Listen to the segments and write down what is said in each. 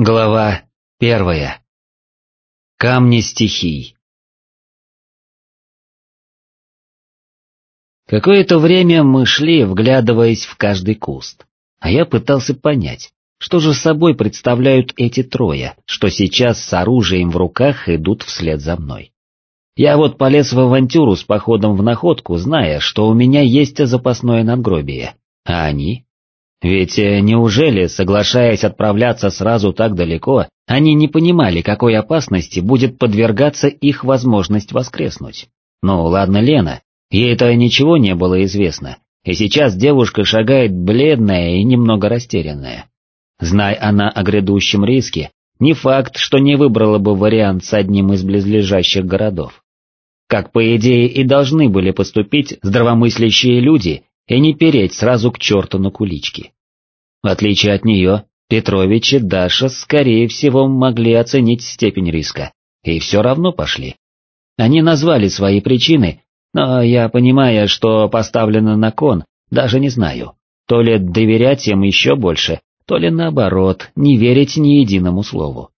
Глава первая. Камни стихий. Какое-то время мы шли, вглядываясь в каждый куст, а я пытался понять, что же собой представляют эти трое, что сейчас с оружием в руках идут вслед за мной. Я вот полез в авантюру с походом в находку, зная, что у меня есть запасное надгробие, а они ведь э, неужели, соглашаясь отправляться сразу так далеко, они не понимали, какой опасности будет подвергаться их возможность воскреснуть? Ну ладно Лена, ей-то ничего не было известно, и сейчас девушка шагает бледная и немного растерянная. Знай она о грядущем риске, не факт, что не выбрала бы вариант с одним из близлежащих городов. Как по идее и должны были поступить здравомыслящие люди, и не переть сразу к черту на кулички. В отличие от нее, Петрович и Даша, скорее всего, могли оценить степень риска, и все равно пошли. Они назвали свои причины, но я, понимая, что поставлено на кон, даже не знаю, то ли доверять им еще больше, то ли наоборот, не верить ни единому слову.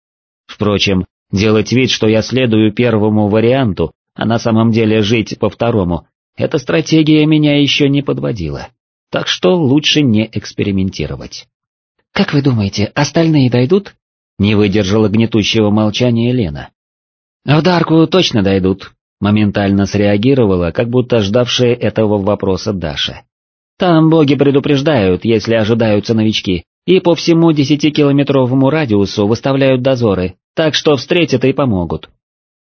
Впрочем, делать вид, что я следую первому варианту, а на самом деле жить по второму, эта стратегия меня еще не подводила, так что лучше не экспериментировать. «Как вы думаете, остальные дойдут?» Не выдержала гнетущего молчания Лена. «В Дарку точно дойдут», моментально среагировала, как будто ждавшая этого вопроса Даша. «Там боги предупреждают, если ожидаются новички, и по всему десятикилометровому радиусу выставляют дозоры, так что встретят и помогут».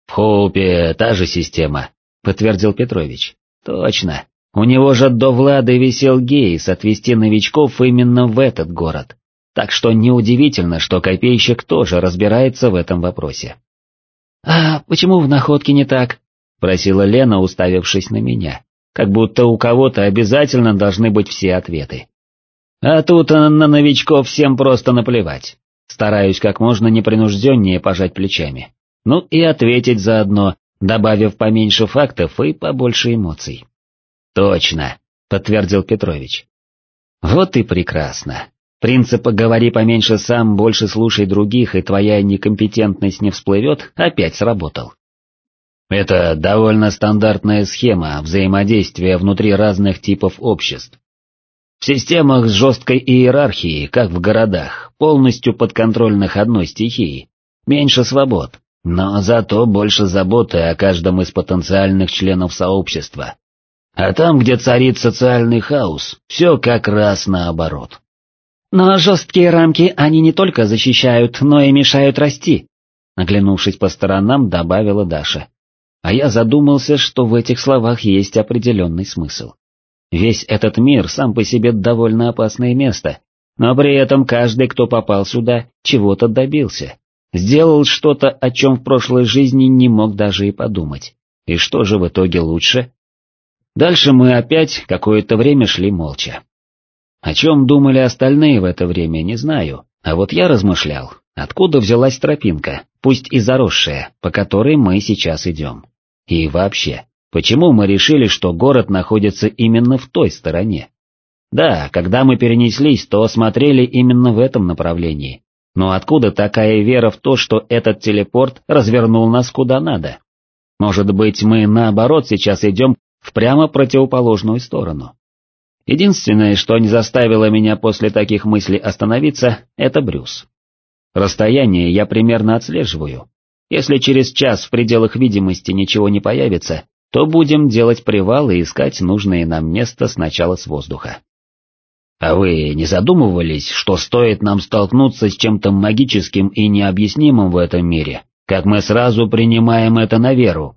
«В Хоупе та же система», — подтвердил Петрович. Точно. У него же до Влады висел гейс отвезти новичков именно в этот город. Так что неудивительно, что копейщик тоже разбирается в этом вопросе. «А почему в находке не так?» — просила Лена, уставившись на меня, как будто у кого-то обязательно должны быть все ответы. А тут на новичков всем просто наплевать. Стараюсь как можно непринужденнее пожать плечами. Ну и ответить заодно, добавив поменьше фактов и побольше эмоций. «Точно», — подтвердил Петрович. «Вот и прекрасно. Принцип «говори поменьше сам, больше слушай других, и твоя некомпетентность не всплывет» опять сработал. Это довольно стандартная схема взаимодействия внутри разных типов обществ. В системах с жесткой иерархией, как в городах, полностью подконтрольных одной стихии, меньше свобод, но зато больше заботы о каждом из потенциальных членов сообщества. А там, где царит социальный хаос, все как раз наоборот. Но жесткие рамки они не только защищают, но и мешают расти, оглянувшись по сторонам, добавила Даша. А я задумался, что в этих словах есть определенный смысл. Весь этот мир сам по себе довольно опасное место, но при этом каждый, кто попал сюда, чего-то добился. Сделал что-то, о чем в прошлой жизни не мог даже и подумать. И что же в итоге лучше? Дальше мы опять какое-то время шли молча. О чем думали остальные в это время, не знаю, а вот я размышлял, откуда взялась тропинка, пусть и заросшая, по которой мы сейчас идем. И вообще, почему мы решили, что город находится именно в той стороне? Да, когда мы перенеслись, то смотрели именно в этом направлении, но откуда такая вера в то, что этот телепорт развернул нас куда надо? Может быть, мы наоборот сейчас идем в прямо противоположную сторону? Единственное, что не заставило меня после таких мыслей остановиться, это Брюс. Расстояние я примерно отслеживаю. Если через час в пределах видимости ничего не появится, то будем делать привал и искать нужное нам место сначала с воздуха. А вы не задумывались, что стоит нам столкнуться с чем-то магическим и необъяснимым в этом мире, как мы сразу принимаем это на веру?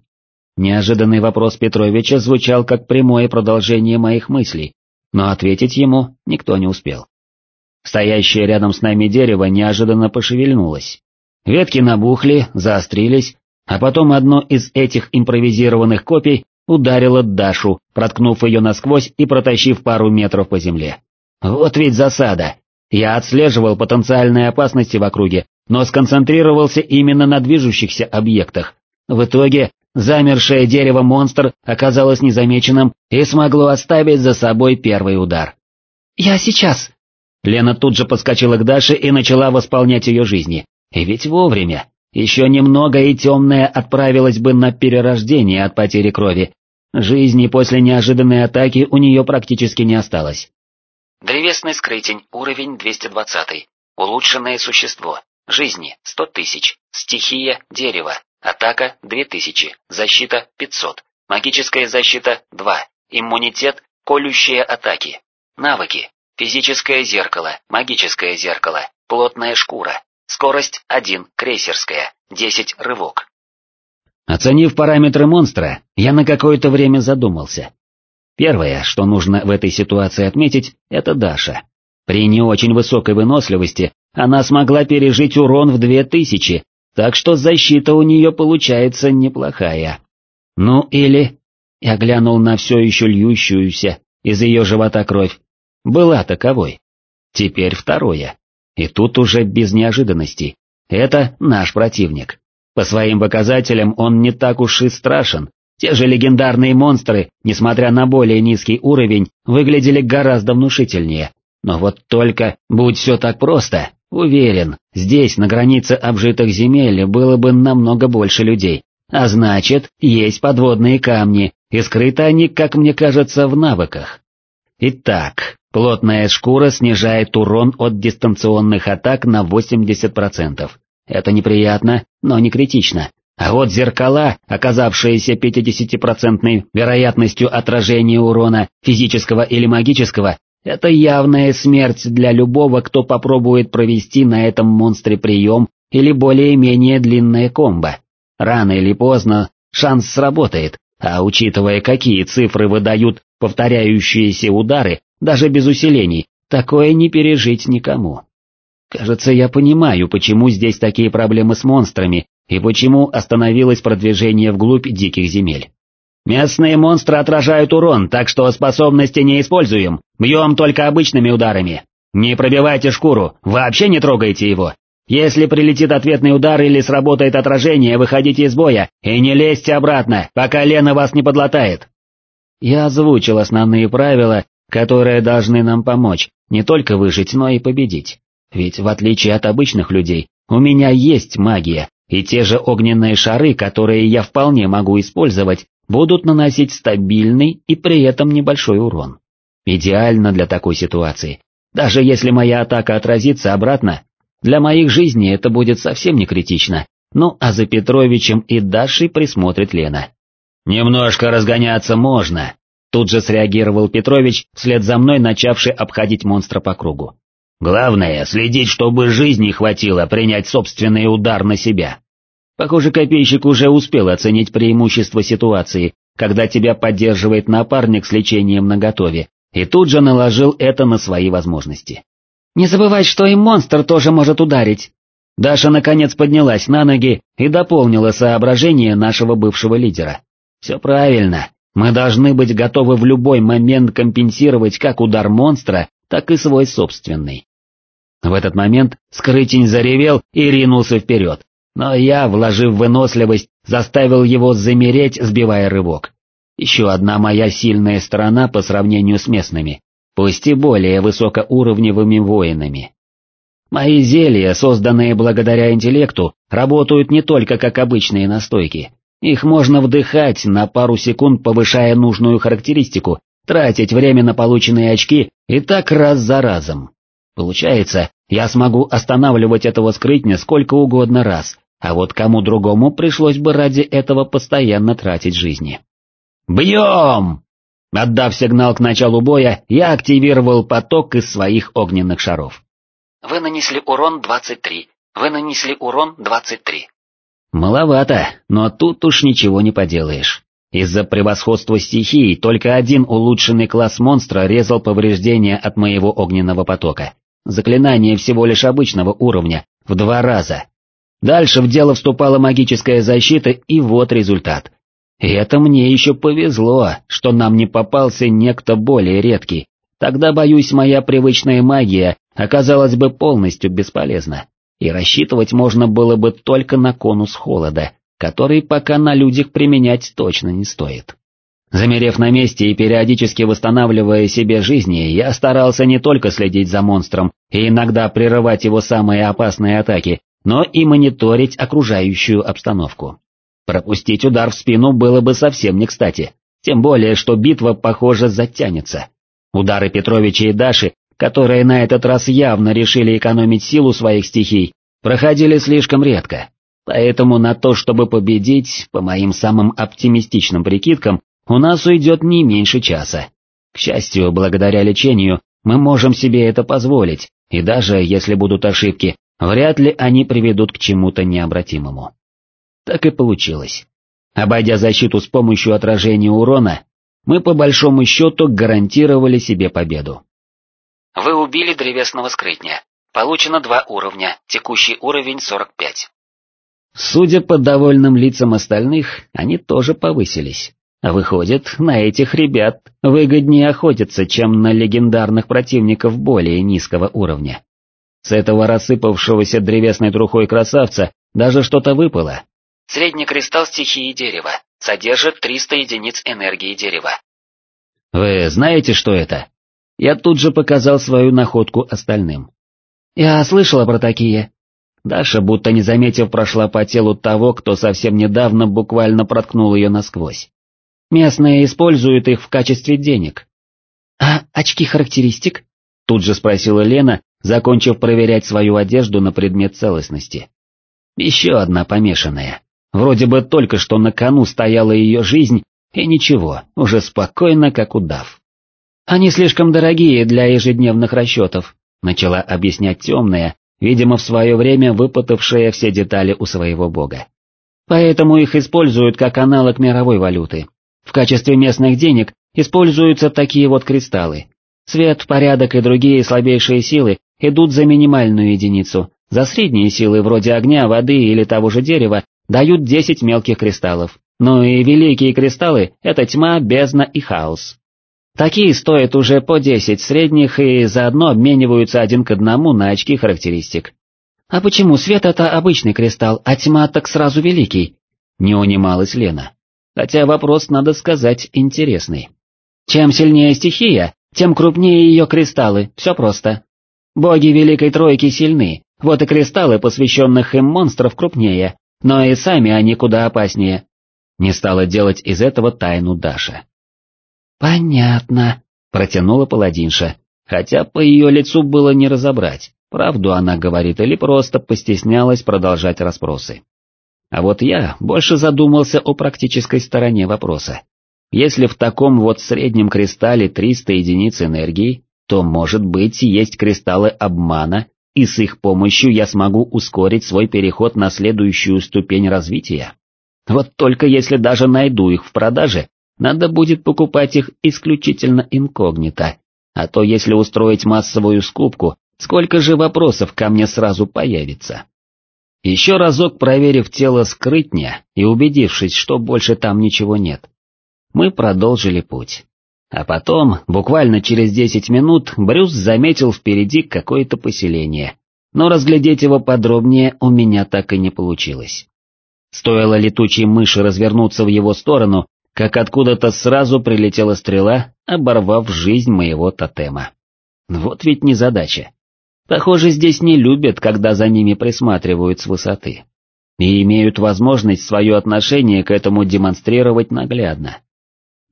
Неожиданный вопрос Петровича звучал как прямое продолжение моих мыслей, но ответить ему никто не успел. Стоящее рядом с нами дерево неожиданно пошевельнулось. Ветки набухли, заострились, а потом одно из этих импровизированных копий ударило Дашу, проткнув ее насквозь и протащив пару метров по земле. Вот ведь засада. Я отслеживал потенциальные опасности в округе, но сконцентрировался именно на движущихся объектах. В итоге замершее дерево-монстр оказалось незамеченным и смогло оставить за собой первый удар. «Я сейчас!» Лена тут же подскочила к Даше и начала восполнять ее жизни. И ведь вовремя. Еще немного и темная отправилась бы на перерождение от потери крови. Жизни после неожиданной атаки у нее практически не осталось. Древесный скрытень, уровень 220. Улучшенное существо. Жизни 100 тысяч. Стихия дерево. Атака 2000. Защита 500. Магическая защита 2. Иммунитет колющие атаки. Навыки. Физическое зеркало, магическое зеркало, плотная шкура. Скорость 1, крейсерская, 10, рывок. Оценив параметры монстра, я на какое-то время задумался. Первое, что нужно в этой ситуации отметить, это Даша. При не очень высокой выносливости она смогла пережить урон в 2000, так что защита у нее получается неплохая. Ну или... Я глянул на все еще льющуюся из ее живота кровь. Была таковой. Теперь второе. И тут уже без неожиданностей. Это наш противник. По своим показателям он не так уж и страшен. Те же легендарные монстры, несмотря на более низкий уровень, выглядели гораздо внушительнее. Но вот только, будь все так просто, уверен, здесь, на границе обжитых земель, было бы намного больше людей. А значит, есть подводные камни, и скрыты они, как мне кажется, в навыках. Итак, плотная шкура снижает урон от дистанционных атак на 80%. Это неприятно, но не критично. А вот зеркала, оказавшиеся 50% вероятностью отражения урона, физического или магического, это явная смерть для любого, кто попробует провести на этом монстре прием или более-менее длинное комбо. Рано или поздно шанс сработает, а учитывая, какие цифры выдают повторяющиеся удары, даже без усилений, такое не пережить никому. Кажется, я понимаю, почему здесь такие проблемы с монстрами, и почему остановилось продвижение вглубь диких земель. Местные монстры отражают урон, так что способности не используем, бьем только обычными ударами. Не пробивайте шкуру, вообще не трогайте его, если прилетит ответный удар или сработает отражение, выходите из боя и не лезьте обратно, пока Лена вас не подлатает. Я озвучил основные правила, которые должны нам помочь, не только выжить, но и победить. Ведь в отличие от обычных людей, у меня есть магия, и те же огненные шары, которые я вполне могу использовать, будут наносить стабильный и при этом небольшой урон. Идеально для такой ситуации. Даже если моя атака отразится обратно, для моих жизней это будет совсем не критично, ну а за Петровичем и Дашей присмотрит Лена. «Немножко разгоняться можно», тут же среагировал Петрович, вслед за мной начавший обходить монстра по кругу. «Главное, следить, чтобы жизни хватило принять собственный удар на себя». Похоже, копейщик уже успел оценить преимущество ситуации, когда тебя поддерживает напарник с лечением наготове, и тут же наложил это на свои возможности. Не забывай, что и монстр тоже может ударить. Даша наконец поднялась на ноги и дополнила соображение нашего бывшего лидера. Все правильно, мы должны быть готовы в любой момент компенсировать как удар монстра, так и свой собственный. В этот момент Скрытень заревел и ринулся вперед, но я, вложив выносливость, заставил его замереть, сбивая рывок. Еще одна моя сильная сторона по сравнению с местными пусть и более высокоуровневыми воинами. Мои зелья, созданные благодаря интеллекту, работают не только как обычные настойки. Их можно вдыхать, на пару секунд повышая нужную характеристику, тратить время на полученные очки и так раз за разом. Получается, я смогу останавливать этого скрытня сколько угодно раз, а вот кому другому пришлось бы ради этого постоянно тратить жизни. «Бьем!» Отдав сигнал к началу боя, я активировал поток из своих огненных шаров. Вы нанесли урон 23. Вы нанесли урон 23. Маловато, но тут уж ничего не поделаешь. Из-за превосходства стихий только один улучшенный класс монстра резал повреждения от моего огненного потока. Заклинание всего лишь обычного уровня, в два раза. Дальше в дело вступала магическая защита, и вот результат. И это мне еще повезло, что нам не попался некто более редкий. Тогда, боюсь, моя привычная магия оказалась бы полностью бесполезна. И рассчитывать можно было бы только на конус холода, который пока на людях применять точно не стоит. Замерев на месте и периодически восстанавливая себе жизни, я старался не только следить за монстром и иногда прерывать его самые опасные атаки, но и мониторить окружающую обстановку. Пропустить удар в спину было бы совсем не кстати, тем более, что битва, похоже, затянется. Удары Петровича и Даши, которые на этот раз явно решили экономить силу своих стихий, проходили слишком редко. Поэтому на то, чтобы победить, по моим самым оптимистичным прикидкам, у нас уйдет не меньше часа. К счастью, благодаря лечению, мы можем себе это позволить, и даже если будут ошибки, вряд ли они приведут к чему-то необратимому. Так и получилось. Обойдя защиту с помощью отражения урона, мы по большому счету гарантировали себе победу. Вы убили древесного скрытня. Получено два уровня, текущий уровень 45. Судя по довольным лицам остальных, они тоже повысились. Выходит, на этих ребят выгоднее охотиться, чем на легендарных противников более низкого уровня. С этого рассыпавшегося древесной трухой красавца даже что-то выпало. Средний кристалл стихии дерева, содержит 300 единиц энергии дерева. Вы знаете, что это? Я тут же показал свою находку остальным. Я слышала про такие. Даша, будто не заметив, прошла по телу того, кто совсем недавно буквально проткнул ее насквозь. Местные используют их в качестве денег. А очки характеристик? Тут же спросила Лена, закончив проверять свою одежду на предмет целостности. Еще одна помешанная. Вроде бы только что на кону стояла ее жизнь, и ничего, уже спокойно, как удав. Они слишком дорогие для ежедневных расчетов, начала объяснять темная, видимо в свое время выпытавшая все детали у своего бога. Поэтому их используют как аналог мировой валюты. В качестве местных денег используются такие вот кристаллы. Свет, порядок и другие слабейшие силы идут за минимальную единицу, за средние силы вроде огня, воды или того же дерева дают 10 мелких кристаллов, ну и великие кристаллы — это тьма, бездна и хаос. Такие стоят уже по 10 средних и заодно обмениваются один к одному на очки характеристик. А почему свет это обычный кристалл, а тьма так сразу великий? Не унималась Лена хотя вопрос, надо сказать, интересный. Чем сильнее стихия, тем крупнее ее кристаллы, все просто. Боги Великой Тройки сильны, вот и кристаллы, посвященных им монстров, крупнее, но и сами они куда опаснее. Не стала делать из этого тайну Даша. «Понятно», — протянула паладинша, хотя по ее лицу было не разобрать, правду она говорит или просто постеснялась продолжать расспросы. А вот я больше задумался о практической стороне вопроса. Если в таком вот среднем кристалле 300 единиц энергии, то, может быть, есть кристаллы обмана, и с их помощью я смогу ускорить свой переход на следующую ступень развития. Вот только если даже найду их в продаже, надо будет покупать их исключительно инкогнито, а то если устроить массовую скупку, сколько же вопросов ко мне сразу появится. Еще разок проверив тело скрытня и убедившись, что больше там ничего нет, мы продолжили путь. А потом, буквально через десять минут, Брюс заметил впереди какое-то поселение, но разглядеть его подробнее у меня так и не получилось. Стоило летучей мыши развернуться в его сторону, как откуда-то сразу прилетела стрела, оборвав жизнь моего тотема. Вот ведь незадача. Похоже, здесь не любят, когда за ними присматривают с высоты. И имеют возможность свое отношение к этому демонстрировать наглядно.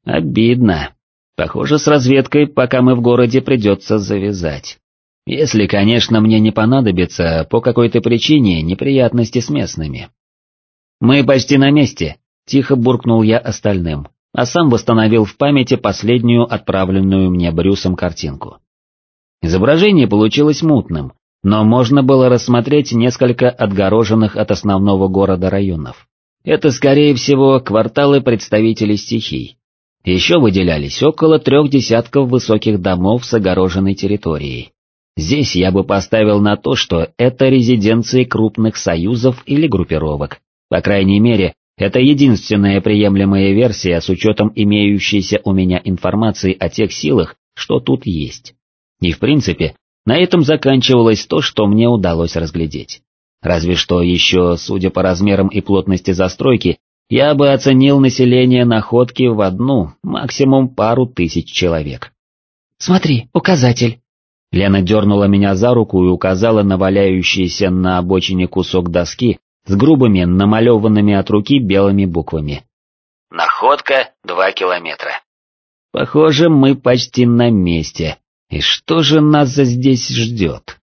Обидно. Похоже, с разведкой, пока мы в городе, придется завязать. Если, конечно, мне не понадобится по какой-то причине неприятности с местными. «Мы почти на месте», — тихо буркнул я остальным, а сам восстановил в памяти последнюю отправленную мне Брюсом картинку. Изображение получилось мутным, но можно было рассмотреть несколько отгороженных от основного города районов. Это, скорее всего, кварталы представителей стихий. Еще выделялись около трех десятков высоких домов с огороженной территорией. Здесь я бы поставил на то, что это резиденции крупных союзов или группировок. По крайней мере, это единственная приемлемая версия с учетом имеющейся у меня информации о тех силах, что тут есть. И в принципе, на этом заканчивалось то, что мне удалось разглядеть. Разве что еще, судя по размерам и плотности застройки, я бы оценил население находки в одну, максимум пару тысяч человек. «Смотри, указатель!» Лена дернула меня за руку и указала на валяющийся на обочине кусок доски с грубыми, намалеванными от руки белыми буквами. Находка два километра. Похоже, мы почти на месте. И что же нас здесь ждет?